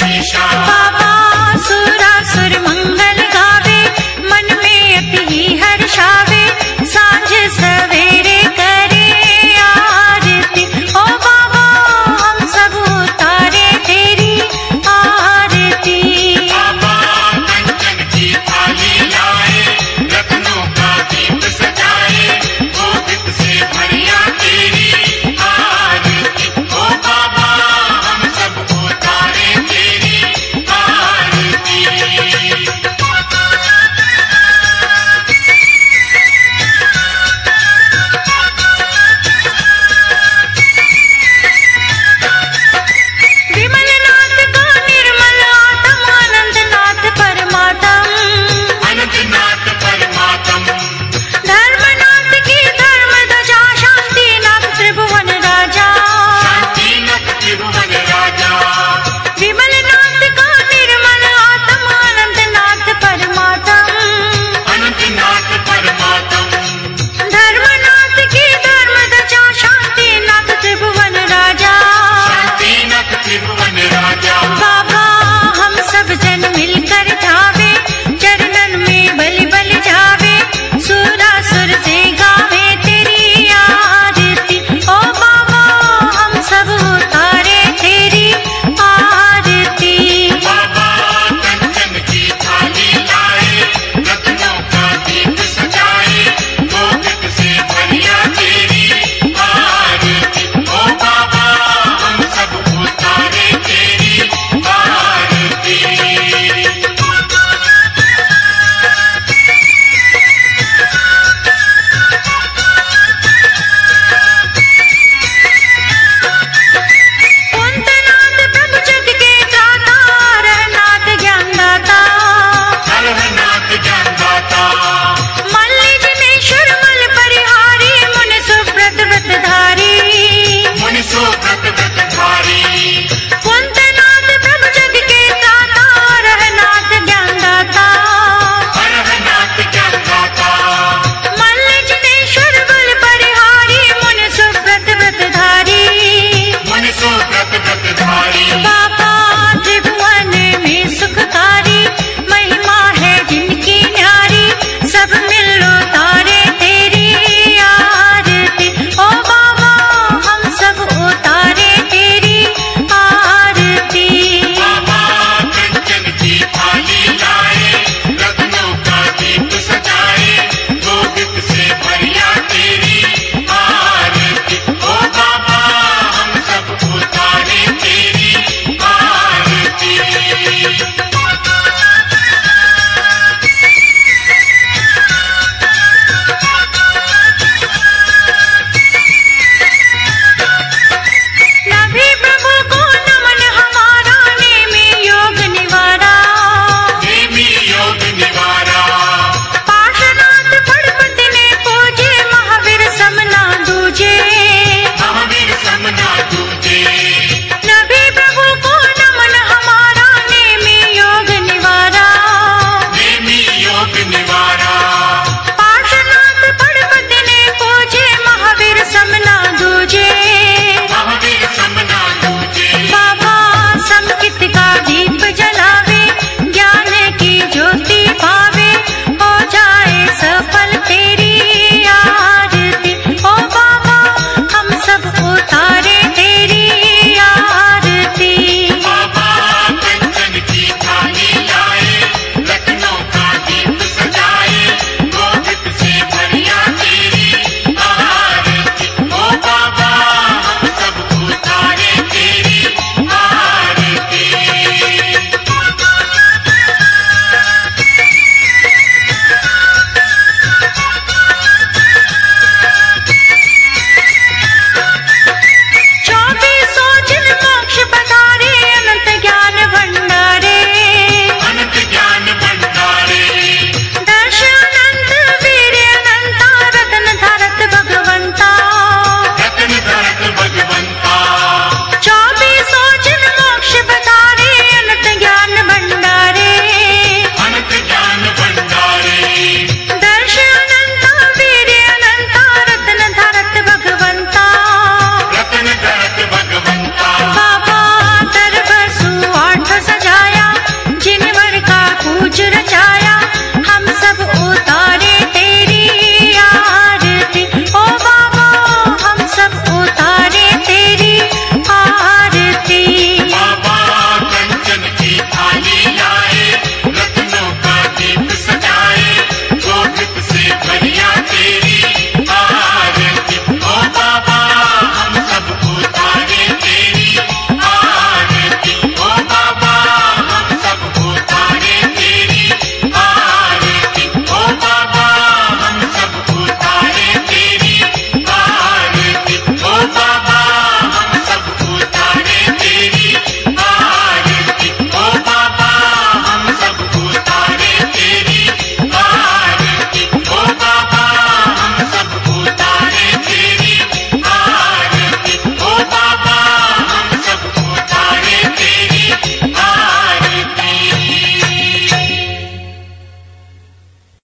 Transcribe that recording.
शीशा बाबा